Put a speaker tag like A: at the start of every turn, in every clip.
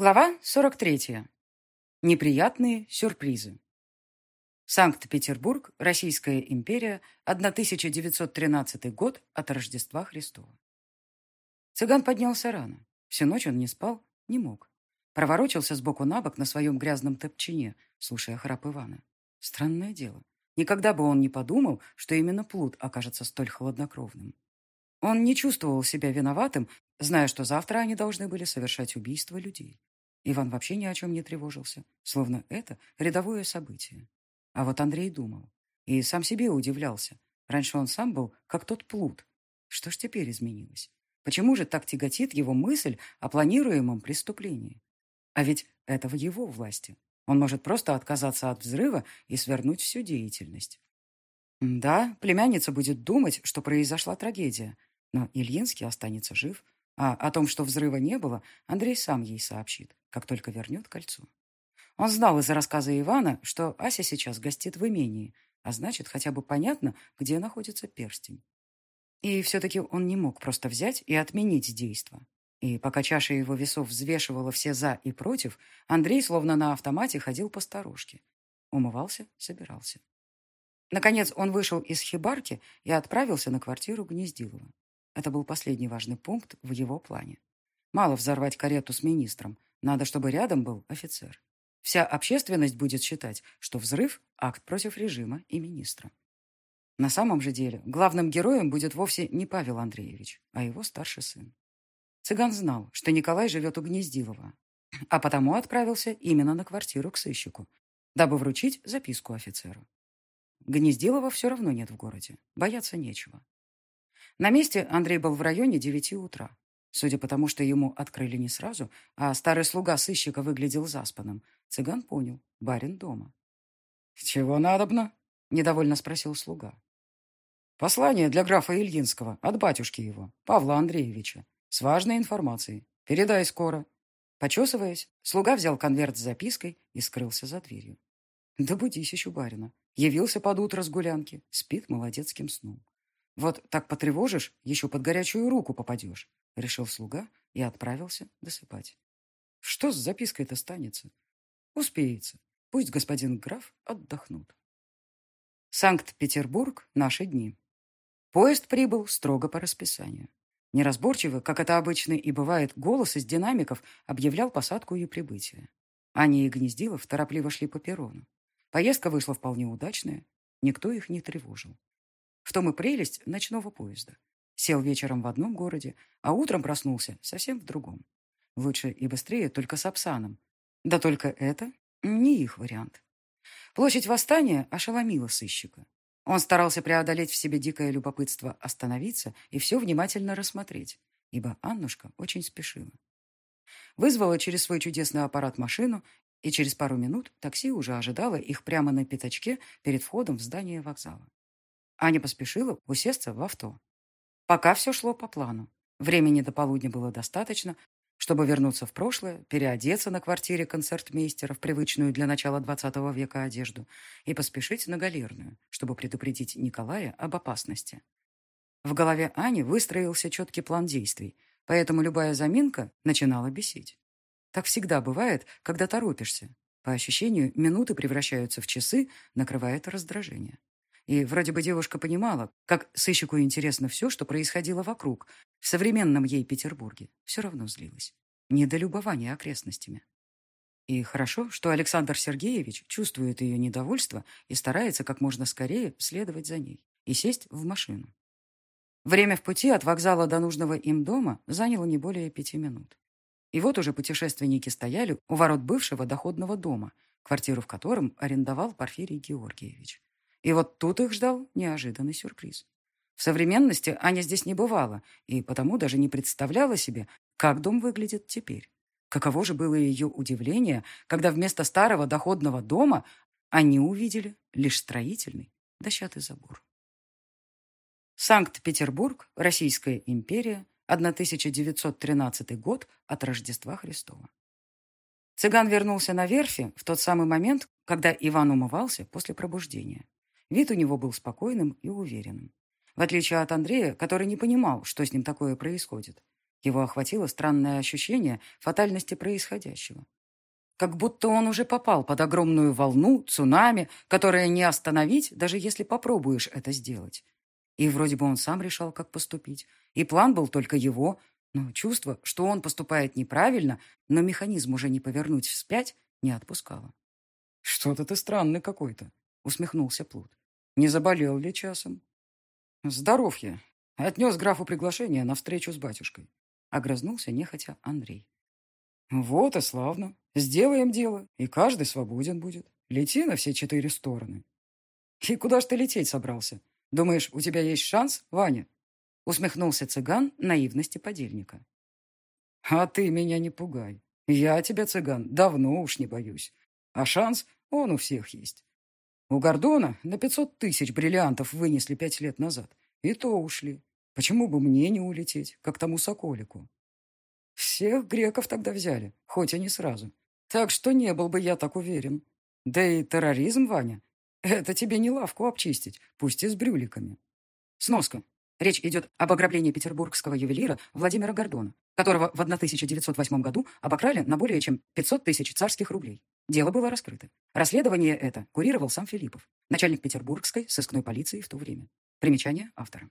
A: Глава 43. Неприятные сюрпризы. Санкт-Петербург, Российская империя, 1913 год от Рождества Христова. Цыган поднялся рано. Всю ночь он не спал, не мог. Проворочился сбоку на бок на своем грязном топчине, слушая храп Ивана. Странное дело. Никогда бы он не подумал, что именно Плут окажется столь хладнокровным. Он не чувствовал себя виноватым, зная, что завтра они должны были совершать убийство людей. Иван вообще ни о чем не тревожился, словно это рядовое событие. А вот Андрей думал. И сам себе удивлялся. Раньше он сам был как тот плут. Что ж теперь изменилось? Почему же так тяготит его мысль о планируемом преступлении? А ведь это в его власти. Он может просто отказаться от взрыва и свернуть всю деятельность. Да, племянница будет думать, что произошла трагедия, но Ильинский останется жив, а о том, что взрыва не было, Андрей сам ей сообщит, как только вернет кольцо. Он знал из рассказа Ивана, что Ася сейчас гостит в имении, а значит, хотя бы понятно, где находится перстень. И все-таки он не мог просто взять и отменить действо. И пока чаша его весов взвешивала все «за» и «против», Андрей словно на автомате ходил по сторожке. Умывался, собирался. Наконец он вышел из хибарки и отправился на квартиру Гнездилова. Это был последний важный пункт в его плане. Мало взорвать карету с министром. Надо, чтобы рядом был офицер. Вся общественность будет считать, что взрыв – акт против режима и министра. На самом же деле, главным героем будет вовсе не Павел Андреевич, а его старший сын. Цыган знал, что Николай живет у Гнездилова, а потому отправился именно на квартиру к сыщику, дабы вручить записку офицеру. Гнездилова все равно нет в городе, бояться нечего. На месте Андрей был в районе девяти утра. Судя по тому, что ему открыли не сразу, а старый слуга сыщика выглядел заспанным, цыган понял – барин дома. «Чего надобно?» – недовольно спросил слуга. «Послание для графа Ильинского от батюшки его, Павла Андреевича, с важной информацией. Передай скоро». Почесываясь, слуга взял конверт с запиской и скрылся за дверью. Да будись еще барина. Явился под утро с гулянки, спит молодецким сном. Вот так потревожишь, еще под горячую руку попадешь, решил слуга и отправился досыпать. Что с запиской-то станется? Успеется. Пусть господин граф отдохнут. Санкт-Петербург. Наши дни. Поезд прибыл строго по расписанию. Неразборчиво, как это обычно и бывает, голос из динамиков объявлял посадку и прибытие. Аня и Гнездилов торопливо шли по перрону. Поездка вышла вполне удачная. Никто их не тревожил. В том и прелесть ночного поезда. Сел вечером в одном городе, а утром проснулся совсем в другом. Лучше и быстрее только с Апсаном. Да только это не их вариант. Площадь восстания ошеломила сыщика. Он старался преодолеть в себе дикое любопытство остановиться и все внимательно рассмотреть, ибо Аннушка очень спешила. Вызвала через свой чудесный аппарат машину, и через пару минут такси уже ожидало их прямо на пятачке перед входом в здание вокзала. Аня поспешила усесться в авто. Пока все шло по плану. Времени до полудня было достаточно, чтобы вернуться в прошлое, переодеться на квартире концертмейстера в привычную для начала XX века одежду и поспешить на галерную, чтобы предупредить Николая об опасности. В голове Ани выстроился четкий план действий, поэтому любая заминка начинала бесить. Так всегда бывает, когда торопишься. По ощущению, минуты превращаются в часы, накрывает раздражение. И вроде бы девушка понимала, как сыщику интересно все, что происходило вокруг. В современном ей Петербурге все равно злилась. Не до любования окрестностями. И хорошо, что Александр Сергеевич чувствует ее недовольство и старается как можно скорее следовать за ней и сесть в машину. Время в пути от вокзала до нужного им дома заняло не более пяти минут. И вот уже путешественники стояли у ворот бывшего доходного дома, квартиру в котором арендовал Порфирий Георгиевич. И вот тут их ждал неожиданный сюрприз. В современности Аня здесь не бывала, и потому даже не представляла себе, как дом выглядит теперь. Каково же было ее удивление, когда вместо старого доходного дома они увидели лишь строительный дощатый забор. Санкт-Петербург, Российская империя, 1913 год от Рождества Христова. Цыган вернулся на верфи в тот самый момент, когда Иван умывался после пробуждения. Вид у него был спокойным и уверенным. В отличие от Андрея, который не понимал, что с ним такое происходит. Его охватило странное ощущение фатальности происходящего. Как будто он уже попал под огромную волну, цунами, которое не остановить, даже если попробуешь это сделать. И вроде бы он сам решал, как поступить. И план был только его, но чувство, что он поступает неправильно, но механизм уже не повернуть вспять, не отпускало. «Что-то ты странный какой-то», — усмехнулся Плут. «Не заболел ли часом?» «Здоров я. Отнес графу приглашение на встречу с батюшкой». Огрызнулся нехотя Андрей. «Вот и славно. Сделаем дело, и каждый свободен будет. Лети на все четыре стороны». «И куда ж ты лететь собрался? Думаешь, у тебя есть шанс, Ваня?» Усмехнулся цыган наивности подельника. «А ты меня не пугай. Я тебя, цыган, давно уж не боюсь. А шанс, он у всех есть. У Гордона на пятьсот тысяч бриллиантов вынесли пять лет назад. И то ушли. Почему бы мне не улететь, как тому соколику? Всех греков тогда взяли, хоть и не сразу. Так что не был бы я так уверен. Да и терроризм, Ваня, это тебе не лавку обчистить, пусть и с брюликами. Сноска. Речь идет об ограблении петербургского ювелира Владимира Гордона, которого в 1908 году обокрали на более чем 500 тысяч царских рублей. Дело было раскрыто. Расследование это курировал сам Филиппов, начальник петербургской сыскной полиции в то время. Примечание автора.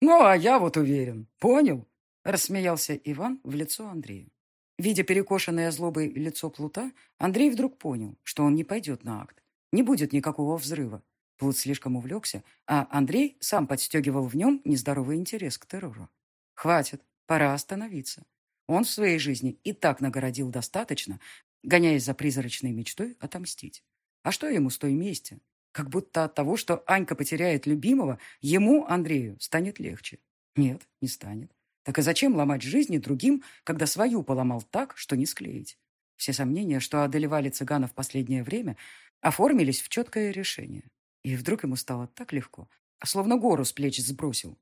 A: «Ну, а я вот уверен. Понял?» — рассмеялся Иван в лицо Андрею. Видя перекошенное злобой лицо Плута, Андрей вдруг понял, что он не пойдет на акт. Не будет никакого взрыва. Плут слишком увлекся, а Андрей сам подстегивал в нем нездоровый интерес к террору. Хватит, пора остановиться. Он в своей жизни и так нагородил достаточно, гоняясь за призрачной мечтой отомстить. А что ему с той мести? Как будто от того, что Анька потеряет любимого, ему, Андрею, станет легче. Нет, не станет. Так и зачем ломать жизни другим, когда свою поломал так, что не склеить? Все сомнения, что одолевали цыгана в последнее время, оформились в четкое решение. И вдруг ему стало так легко, словно гору с плеч сбросил.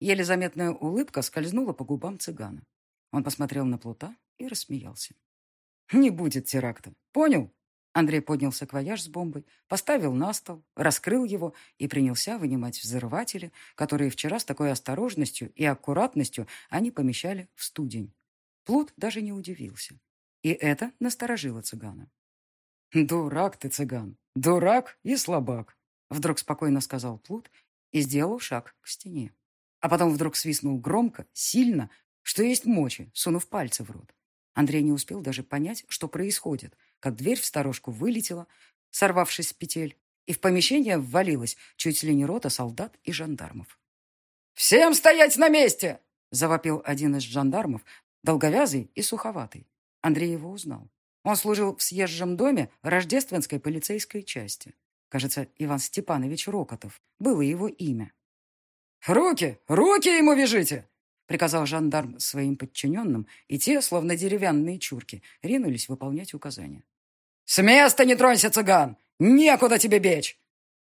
A: Еле заметная улыбка скользнула по губам цыгана. Он посмотрел на Плута и рассмеялся. «Не будет теракта. Понял?» Андрей поднял саквояж с бомбой, поставил на стол, раскрыл его и принялся вынимать взрыватели, которые вчера с такой осторожностью и аккуратностью они помещали в студень. Плут даже не удивился. И это насторожило цыгана. «Дурак ты, цыган! Дурак и слабак!» Вдруг спокойно сказал Плут и сделал шаг к стене. А потом вдруг свистнул громко, сильно, что есть мочи, сунув пальцы в рот. Андрей не успел даже понять, что происходит, как дверь в сторожку вылетела, сорвавшись с петель, и в помещение ввалилась чуть ли не рота солдат и жандармов. «Всем стоять на месте!» — завопил один из жандармов, долговязый и суховатый. Андрей его узнал. Он служил в съезжем доме рождественской полицейской части. Кажется, Иван Степанович Рокотов. Было его имя. «Руки! Руки ему вяжите!» Приказал жандарм своим подчиненным, и те, словно деревянные чурки, ринулись выполнять указания. «С места не тронься, цыган! Некуда тебе бечь!»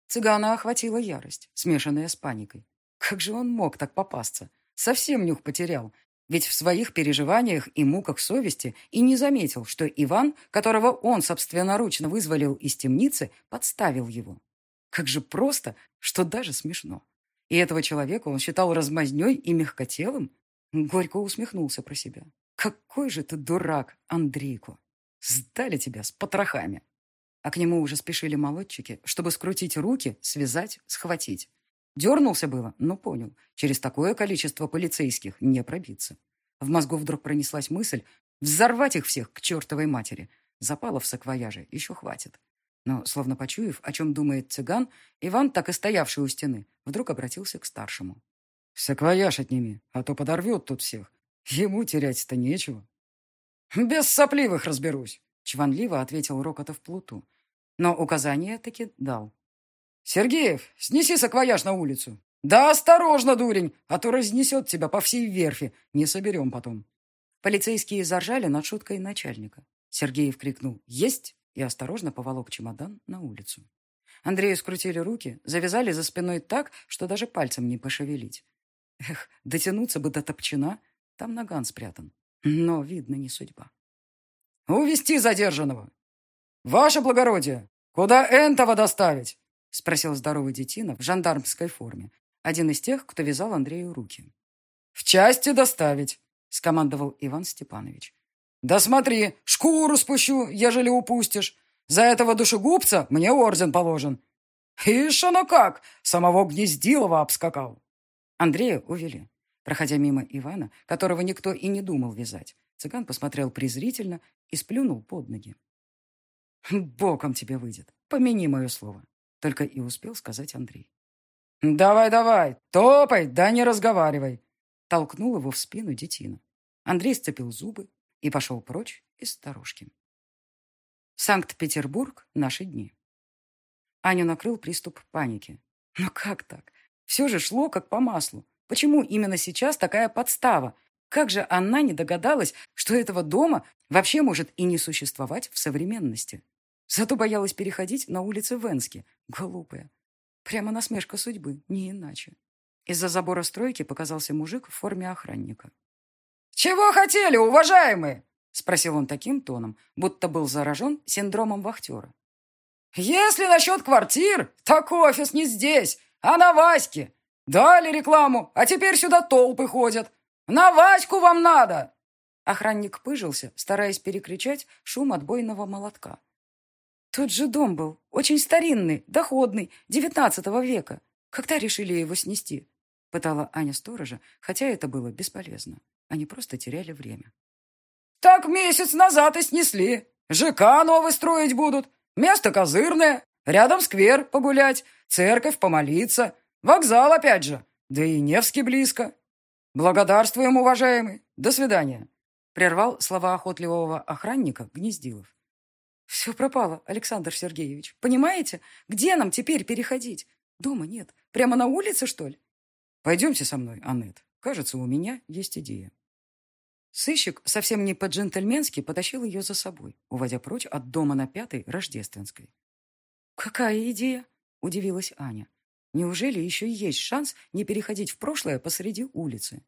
A: Цыгана охватила ярость, смешанная с паникой. Как же он мог так попасться? Совсем нюх потерял, ведь в своих переживаниях и муках совести и не заметил, что Иван, которого он собственноручно вызволил из темницы, подставил его. Как же просто, что даже смешно. И этого человека он считал размазней и мягкотелым? Горько усмехнулся про себя. Какой же ты дурак, Андрейко! Сдали тебя с потрохами. А к нему уже спешили молодчики, чтобы скрутить руки, связать, схватить. Дернулся было, но понял, через такое количество полицейских не пробиться. В мозгу вдруг пронеслась мысль взорвать их всех к чертовой матери. Запала в саквояже, еще хватит. Но, словно почуяв, о чем думает цыган, Иван, так и стоявший у стены, вдруг обратился к старшему. «Саквояж отними, а то подорвет тут всех. Ему терять-то нечего». «Без сопливых разберусь», — чванливо ответил Рокотов Плуту. Но указание таки дал. «Сергеев, снеси саквояж на улицу. Да осторожно, дурень, а то разнесет тебя по всей верфи. Не соберем потом». Полицейские заржали над шуткой начальника. Сергеев крикнул «Есть!» и осторожно поволок чемодан на улицу. Андрею скрутили руки, завязали за спиной так, что даже пальцем не пошевелить. Эх, дотянуться бы до топчина, там наган спрятан. Но, видно, не судьба. «Увести задержанного!» «Ваше благородие, куда энтова доставить?» спросил здоровый детина в жандармской форме, один из тех, кто вязал Андрею руки. «В части доставить», скомандовал Иван Степанович. «Да смотри, шкуру спущу, ежели упустишь. За этого душегубца мне орден положен». «Ишь оно как! Самого Гнездилова обскакал!» Андрея увели. Проходя мимо Ивана, которого никто и не думал вязать, цыган посмотрел презрительно и сплюнул под ноги. «Боком тебе выйдет. Помяни мое слово», — только и успел сказать Андрей. «Давай, давай, топай, да не разговаривай!» Толкнул его в спину детина. Андрей сцепил зубы и пошел прочь из сторожки. Санкт-Петербург. Наши дни. Аню накрыл приступ паники. Но как так? Все же шло как по маслу. Почему именно сейчас такая подстава? Как же она не догадалась, что этого дома вообще может и не существовать в современности? Зато боялась переходить на улицы Венски. Глупая. Прямо насмешка судьбы, не иначе. Из-за забора стройки показался мужик в форме охранника. «Чего хотели, уважаемые?» — спросил он таким тоном, будто был заражен синдромом вахтера. «Если насчет квартир, так офис не здесь, а на Ваське. Дали рекламу, а теперь сюда толпы ходят. На Ваську вам надо!» Охранник пыжился, стараясь перекричать шум отбойного молотка. Тот же дом был, очень старинный, доходный, девятнадцатого века. Когда решили его снести? Пытала Аня сторожа, хотя это было бесполезно. Они просто теряли время. Так месяц назад и снесли. ЖК новый строить будут. Место козырное. Рядом сквер погулять. Церковь помолиться. Вокзал опять же. Да и Невский близко. Благодарствуем, уважаемый. До свидания. Прервал слова охотливого охранника Гнездилов. Все пропало, Александр Сергеевич. Понимаете? Где нам теперь переходить? Дома нет. Прямо на улице, что ли? Пойдемте со мной, Аннет. Кажется, у меня есть идея. Сыщик совсем не по-джентльменски потащил ее за собой, уводя прочь от дома на Пятой Рождественской. «Какая идея?» – удивилась Аня. «Неужели еще есть шанс не переходить в прошлое посреди улицы?»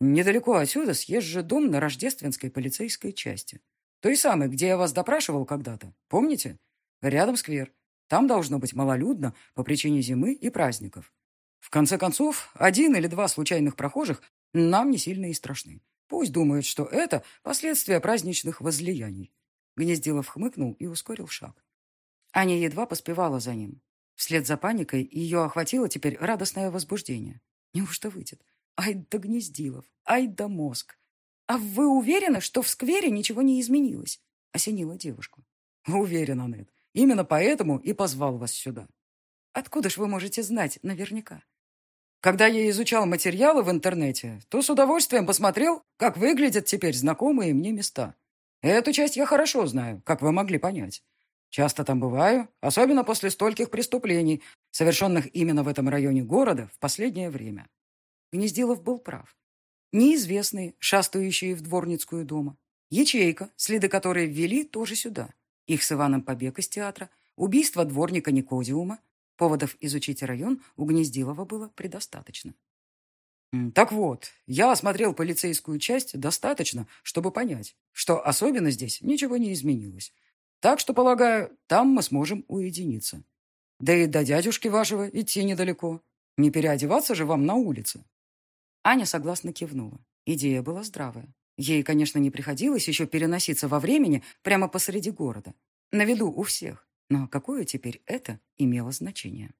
A: «Недалеко отсюда съезжу дом на Рождественской полицейской части. Той самой, где я вас допрашивал когда-то. Помните? Рядом сквер. Там должно быть малолюдно по причине зимы и праздников. В конце концов, один или два случайных прохожих нам не сильно и страшны. Пусть думают, что это последствия праздничных возлияний. Гнездилов хмыкнул и ускорил шаг. Аня едва поспевала за ним. Вслед за паникой ее охватило теперь радостное возбуждение. Неужто выйдет? Ай да Гнездилов! Ай да мозг! «А вы уверены, что в сквере ничего не изменилось?» — осенила девушку. «Уверена, Нед. Именно поэтому и позвал вас сюда». «Откуда ж вы можете знать наверняка?» Когда я изучал материалы в интернете, то с удовольствием посмотрел, как выглядят теперь знакомые мне места. Эту часть я хорошо знаю, как вы могли понять. Часто там бываю, особенно после стольких преступлений, совершенных именно в этом районе города в последнее время. Гнездилов был прав. Неизвестные, шастающие в дворницкую дома. Ячейка, следы которой ввели тоже сюда. Их с Иваном побег из театра, убийство дворника Никодиума. Поводов изучить район у Гнездилова было предостаточно. Так вот, я осмотрел полицейскую часть достаточно, чтобы понять, что особенно здесь ничего не изменилось. Так что, полагаю, там мы сможем уединиться. Да и до дядюшки вашего идти недалеко. Не переодеваться же вам на улице. Аня согласно кивнула. Идея была здравая. Ей, конечно, не приходилось еще переноситься во времени прямо посреди города. На виду у всех. Но какое теперь это имело значение?